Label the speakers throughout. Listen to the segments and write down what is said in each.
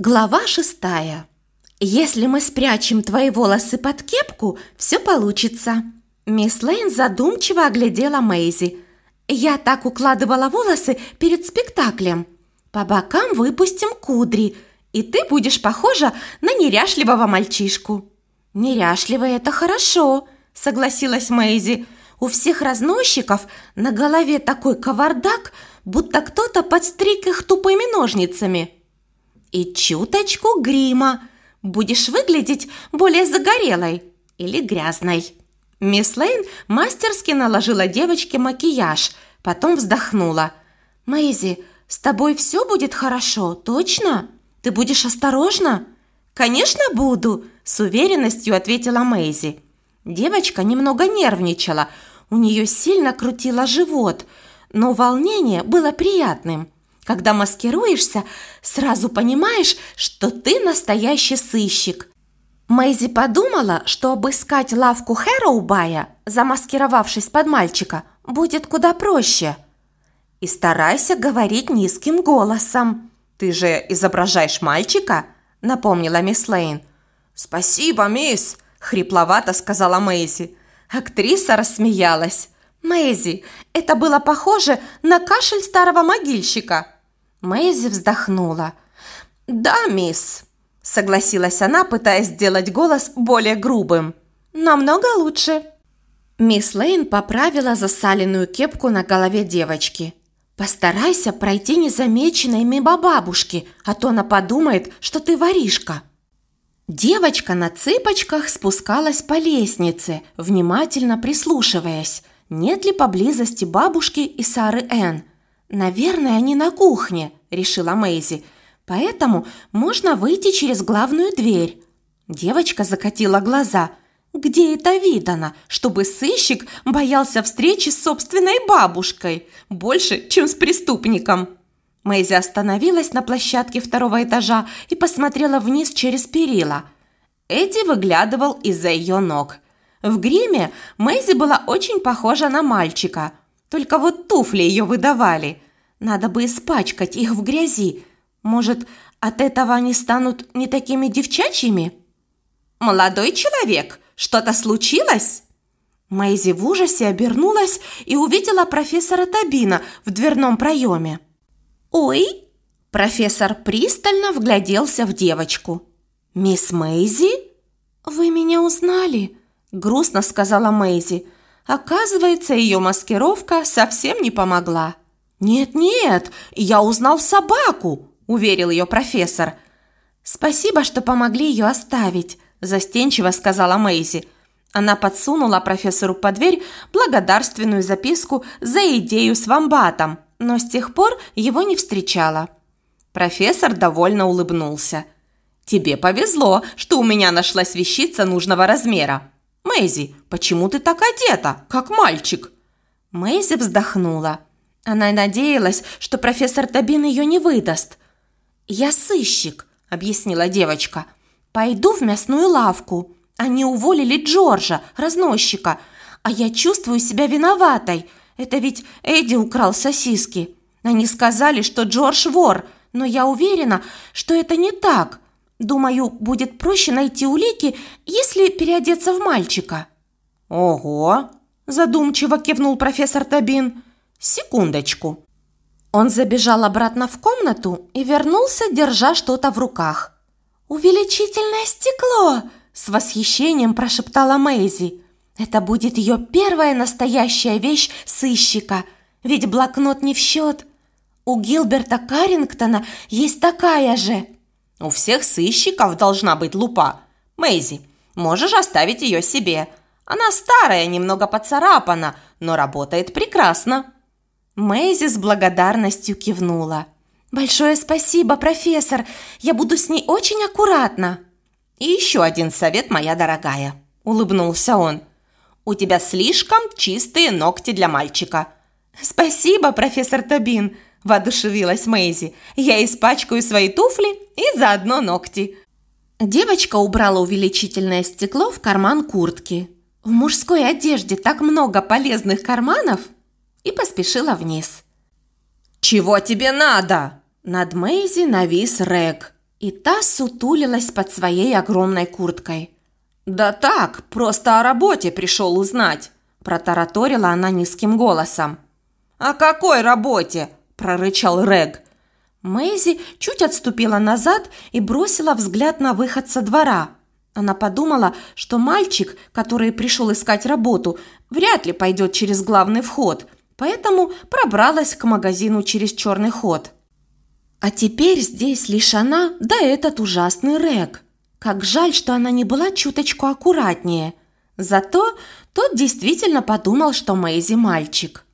Speaker 1: Глава шестая. Если мы спрячем твои волосы под кепку, все получится. Мисс Лейн задумчиво оглядела Мэйзи. Я так укладывала волосы перед спектаклем. По бокам выпустим кудри, и ты будешь похожа на неряшливого мальчишку. Неряшливый – это хорошо, согласилась Мэйзи. У всех разносчиков на голове такой кавардак, будто кто-то подстриг их тупыми ножницами. И чуточку грима. Будешь выглядеть более загорелой или грязной. Мисс Лейн мастерски наложила девочке макияж, потом вздохнула. «Мэйзи, с тобой все будет хорошо, точно? Ты будешь осторожна?» «Конечно буду», – с уверенностью ответила Мэйзи. Девочка немного нервничала, у нее сильно крутило живот, но волнение было приятным. Когда маскируешься, сразу понимаешь, что ты настоящий сыщик. Мэйзи подумала, что обыскать лавку Хэроубая, замаскировавшись под мальчика, будет куда проще. И старайся говорить низким голосом. Ты же изображаешь мальчика, напомнила мисс Лейн. Спасибо, мисс, хрипловато сказала Мэйзи. Актриса рассмеялась. Мэйзи, это было похоже на кашель старого могильщика. Мэйзи вздохнула. «Да, мисс», – согласилась она, пытаясь сделать голос более грубым. «Намного лучше». Мисс Лейн поправила засаленную кепку на голове девочки. «Постарайся пройти незамеченной мимо бабушки, а то она подумает, что ты воришка». Девочка на цыпочках спускалась по лестнице, внимательно прислушиваясь, нет ли поблизости бабушки и Сары Энн. «Наверное, они на кухне», – решила Мэйзи. «Поэтому можно выйти через главную дверь». Девочка закатила глаза. «Где это видано, чтобы сыщик боялся встречи с собственной бабушкой? Больше, чем с преступником?» Мэйзи остановилась на площадке второго этажа и посмотрела вниз через перила. Эдди выглядывал из-за ее ног. В гриме Мэйзи была очень похожа на мальчика – только вот туфли ее выдавали. Надо бы испачкать их в грязи. Может, от этого они станут не такими девчачьими? «Молодой человек, что-то случилось?» Мэйзи в ужасе обернулась и увидела профессора Табина в дверном проеме. «Ой!» Профессор пристально вгляделся в девочку. «Мисс Мэйзи?» «Вы меня узнали?» – грустно сказала Мэйзи. Оказывается, ее маскировка совсем не помогла. «Нет-нет, я узнал собаку», – уверил ее профессор. «Спасибо, что помогли ее оставить», – застенчиво сказала Мэйзи. Она подсунула профессору под дверь благодарственную записку за идею с вамбатом, но с тех пор его не встречала. Профессор довольно улыбнулся. «Тебе повезло, что у меня нашлась вещица нужного размера. «Мэйзи, почему ты так одета, как мальчик?» Мэйзи вздохнула. Она надеялась, что профессор Табин ее не выдаст. «Я сыщик», — объяснила девочка. «Пойду в мясную лавку. Они уволили Джорджа, разносчика, а я чувствую себя виноватой. Это ведь Эдди украл сосиски. Они сказали, что Джордж вор, но я уверена, что это не так. Думаю, будет проще найти улики, если переодеться в мальчика». «Ого!» – задумчиво кивнул профессор Табин. «Секундочку». Он забежал обратно в комнату и вернулся, держа что-то в руках. «Увеличительное стекло!» – с восхищением прошептала Мэйзи. «Это будет ее первая настоящая вещь сыщика, ведь блокнот не в счет. У Гилберта Каррингтона есть такая же». У всех сыщиков должна быть лупа. Мэйзи, можешь оставить ее себе. Она старая, немного поцарапана, но работает прекрасно». Мэйзи с благодарностью кивнула. «Большое спасибо, профессор. Я буду с ней очень аккуратна». «И еще один совет, моя дорогая», – улыбнулся он. «У тебя слишком чистые ногти для мальчика». «Спасибо, профессор Табин», – воодушевилась Мэйзи. «Я испачкаю свои туфли и заодно ногти». Девочка убрала увеличительное стекло в карман куртки. В мужской одежде так много полезных карманов и поспешила вниз. «Чего тебе надо?» Над Мэйзи навис Рэг. и та сутулилась под своей огромной курткой.
Speaker 2: «Да так, просто о работе пришел узнать», – протараторила она низким голосом. «О какой работе?» – прорычал Рэг.
Speaker 1: Мэйзи чуть отступила назад и бросила взгляд на выход со двора. Она подумала, что мальчик, который пришел искать работу, вряд ли пойдет через главный вход, поэтому пробралась к магазину через черный ход. А теперь здесь лишь она, да этот ужасный Рэг. Как жаль, что она не была чуточку аккуратнее. Зато тот действительно подумал, что Мэйзи мальчик.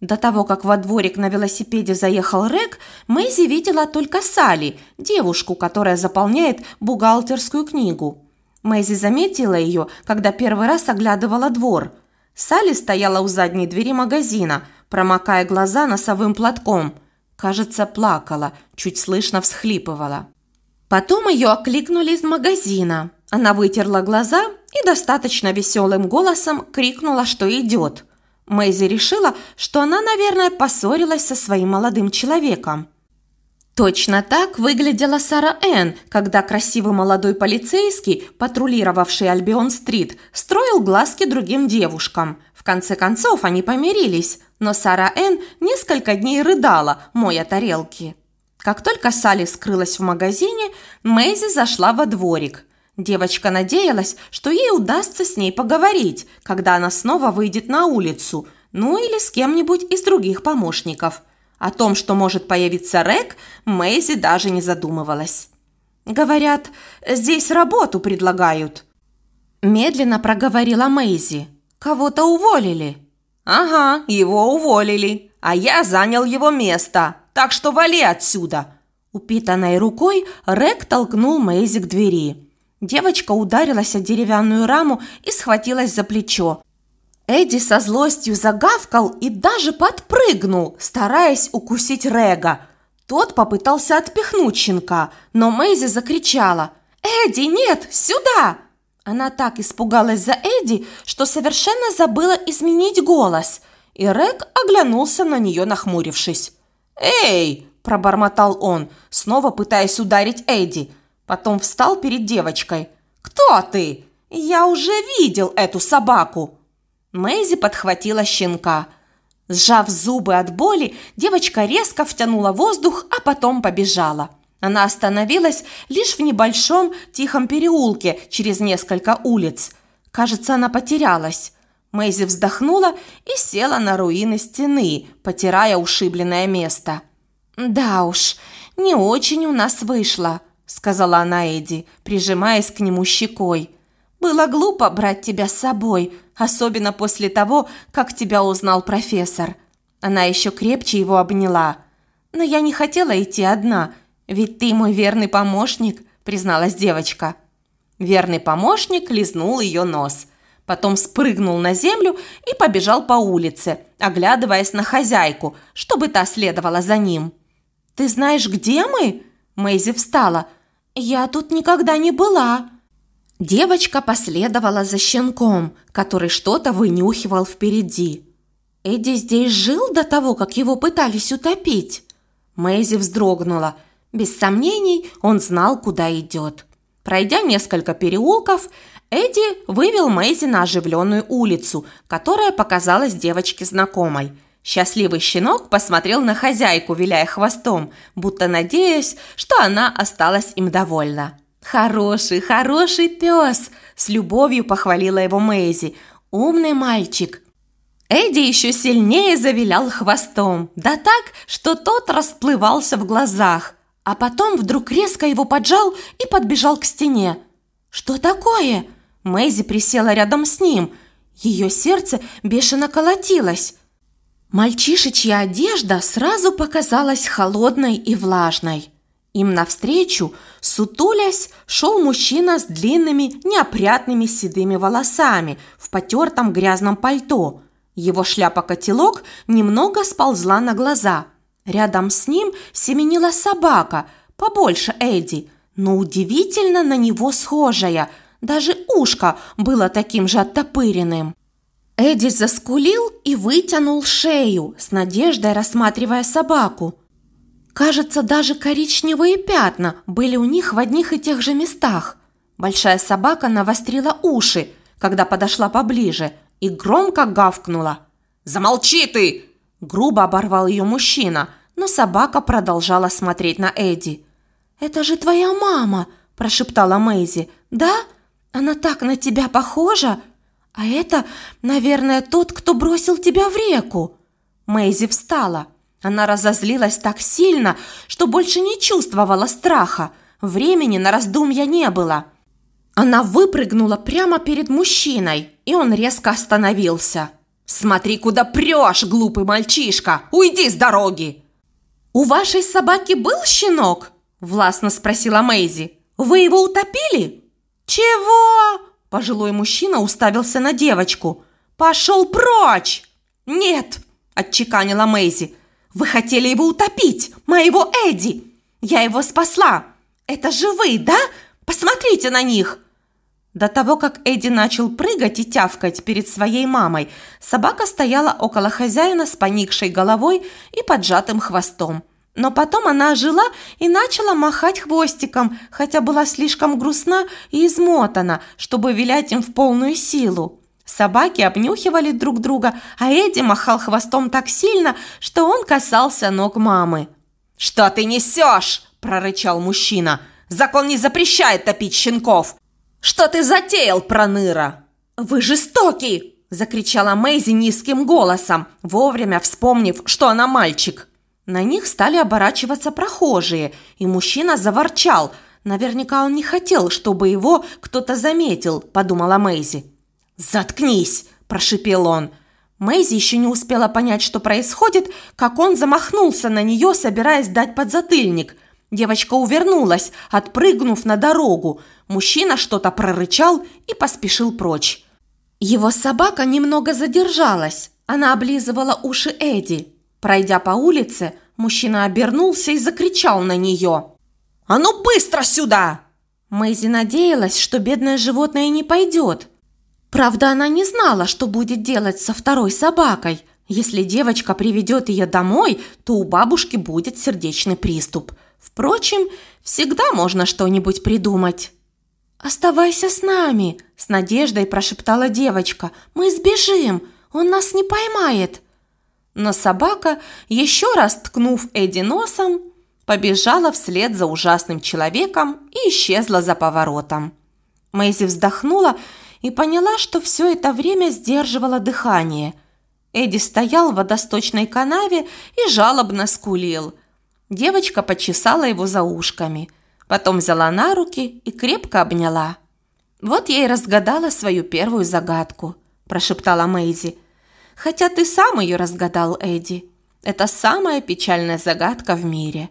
Speaker 1: До того, как во дворик на велосипеде заехал Рэг, Мэйзи видела только Салли, девушку, которая заполняет бухгалтерскую книгу. Мэйзи заметила ее, когда первый раз оглядывала двор. Салли стояла у задней двери магазина, промокая глаза носовым платком. Кажется, плакала, чуть слышно всхлипывала. Потом ее окликнули из магазина. Она вытерла глаза и достаточно веселым голосом крикнула, что идет. Мэйзи решила, что она, наверное, поссорилась со своим молодым человеком. Точно так выглядела Сара Энн, когда красивый молодой полицейский, патрулировавший Альбион-стрит, строил глазки другим девушкам. В конце концов они помирились, но Сара Энн несколько дней рыдала, моя тарелки. Как только Салли скрылась в магазине, Мэйзи зашла во дворик. Девочка надеялась, что ей удастся с ней поговорить, когда она снова выйдет на улицу, ну или с кем-нибудь из других помощников – о том, что может появиться Рэг, Мэйзи даже не задумывалась. «Говорят, здесь работу предлагают». Медленно проговорила Мэйзи. «Кого-то уволили».
Speaker 2: «Ага, его уволили, а я занял его место, так что вали отсюда».
Speaker 1: Упитанной рукой Рэг толкнул Мэйзи к двери. Девочка ударилась о деревянную раму и схватилась за плечо. Эдди со злостью загавкал и даже подпрыгнул, стараясь укусить Рега. Тот попытался отпихнуть щенка, но Мэйзи закричала «Эдди, нет, сюда!» Она так испугалась за Эдди, что совершенно забыла изменить голос, и Рэг оглянулся на нее, нахмурившись.
Speaker 2: «Эй!» – пробормотал он, снова пытаясь ударить Эдди. Потом встал перед девочкой. «Кто ты? Я уже видел эту собаку!»
Speaker 1: Мэйзи подхватила щенка. Сжав зубы от боли, девочка резко втянула воздух, а потом побежала. Она остановилась лишь в небольшом тихом переулке через несколько улиц. Кажется, она потерялась. Мэйзи вздохнула и села на руины стены, потирая ушибленное место. «Да уж, не очень у нас вышло», — сказала она Эдди, прижимаясь к нему щекой. «Было глупо брать тебя с собой, особенно после того, как тебя узнал профессор. Она еще крепче его обняла. Но я не хотела идти одна, ведь ты мой верный помощник, призналась девочка. Верный помощник лизнул ее нос, потом спрыгнул на землю и побежал по улице, оглядываясь на хозяйку, чтобы та следовала за ним. «Ты знаешь, где мы?» Мэйзи встала. «Я тут никогда не была». Девочка последовала за щенком, который что-то вынюхивал впереди. Эдди здесь жил до того, как его пытались утопить. Мэйзи вздрогнула. Без сомнений, он знал, куда идет. Пройдя несколько переулков, Эдди вывел Мэйзи на оживленную улицу, которая показалась девочке знакомой. Счастливый щенок посмотрел на хозяйку, виляя хвостом, будто надеясь, что она осталась им довольна. «Хороший, хороший пес!» – с любовью похвалила его Мэйзи. «Умный мальчик!» Эдди еще сильнее завилял хвостом, да так, что тот расплывался в глазах. А потом вдруг резко его поджал и подбежал к стене. «Что такое?» Мэйзи присела рядом с ним. Ее сердце бешено колотилось. Мальчишечья одежда сразу показалась холодной и влажной. Им навстречу, сутулясь, шел мужчина с длинными, неопрятными седыми волосами в потертом грязном пальто. Его шляпа-котелок немного сползла на глаза. Рядом с ним семенила собака, побольше Эдди, но удивительно на него схожая. Даже ушко было таким же оттопыренным. Эдди заскулил и вытянул шею, с надеждой рассматривая собаку – Кажется, даже коричневые пятна были у них в одних и тех же местах. Большая собака навострила уши, когда подошла поближе, и громко гавкнула.
Speaker 2: «Замолчи ты!» Грубо оборвал ее мужчина, но собака продолжала смотреть на Эдди.
Speaker 1: «Это же твоя мама!» – прошептала Мэйзи. «Да? Она так на тебя похожа? А это, наверное, тот, кто бросил тебя в реку!»
Speaker 2: Мэйзи встала. Она разозлилась так сильно, что больше не чувствовала страха. Времени на раздумья не было. Она выпрыгнула прямо перед мужчиной, и он резко остановился. «Смотри, куда прешь, глупый мальчишка! Уйди с дороги!»
Speaker 1: «У вашей собаки был щенок?» – властно спросила Мэйзи. «Вы его утопили?»
Speaker 2: «Чего?» – пожилой мужчина уставился на девочку. «Пошел прочь!»
Speaker 1: «Нет!» – отчеканила Мэйзи. «Вы хотели его утопить, моего Эдди! Я его спасла! Это же да? Посмотрите на них!»
Speaker 2: До того, как Эдди начал прыгать и тявкать перед своей мамой, собака стояла около хозяина с поникшей головой и поджатым хвостом. Но потом она ожила и начала махать хвостиком, хотя была слишком грустна и измотана, чтобы вилять им в полную силу. Собаки обнюхивали друг друга, а Эдди махал хвостом так сильно, что он касался ног мамы. «Что ты несешь?» – прорычал мужчина. «Закон не запрещает топить щенков. Что ты затеял, проныра?»
Speaker 1: «Вы жестоки!» – закричала Мэйзи низким голосом, вовремя вспомнив, что она мальчик. На них стали оборачиваться прохожие, и мужчина заворчал. Наверняка он не хотел, чтобы его кто-то заметил, подумала Мэйзи.
Speaker 2: «Заткнись!» – прошипел он.
Speaker 1: Мэйзи еще не успела понять, что происходит, как он замахнулся на нее, собираясь дать подзатыльник. Девочка увернулась, отпрыгнув на дорогу. Мужчина что-то прорычал и поспешил прочь. Его собака немного задержалась. Она облизывала уши Эдди. Пройдя по улице, мужчина обернулся и закричал на нее.
Speaker 2: «А ну быстро сюда!»
Speaker 1: Мэйзи надеялась, что бедное животное не пойдет. Правда, она не знала, что будет делать со второй собакой. Если девочка приведет ее домой, то у бабушки будет сердечный приступ. Впрочем, всегда можно что-нибудь придумать. «Оставайся с нами!» – с надеждой прошептала девочка. «Мы сбежим! Он нас не поймает!» Но собака, еще раз ткнув Эдди носом, побежала вслед за ужасным человеком и исчезла за поворотом. Мэйзи вздохнула и поняла, что все это время сдерживала дыхание. Эдди стоял в водосточной канаве и жалобно скулил. Девочка почесала его за ушками, потом взяла на руки и крепко обняла. «Вот я и разгадала свою первую загадку», – прошептала Мэйзи. «Хотя ты сам ее разгадал, Эдди. Это самая печальная загадка в мире.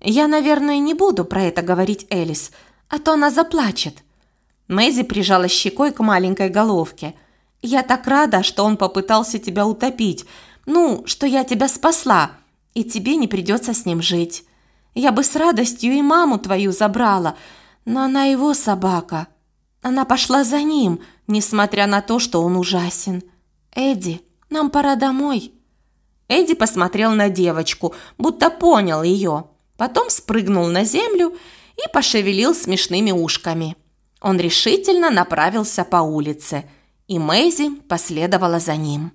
Speaker 1: Я, наверное, не буду про это говорить Элис, а то она заплачет». Мэйзи прижала щекой к маленькой головке. «Я так рада, что он попытался тебя утопить. Ну, что я тебя спасла, и тебе не придется с ним жить. Я бы с радостью и маму твою забрала, но она его собака. Она пошла за ним, несмотря на то, что он ужасен. Эдди, нам пора домой». Эдди посмотрел на девочку, будто понял ее. Потом спрыгнул на землю и пошевелил смешными ушками. Он решительно направился по улице, и Мэйзи последовала за ним.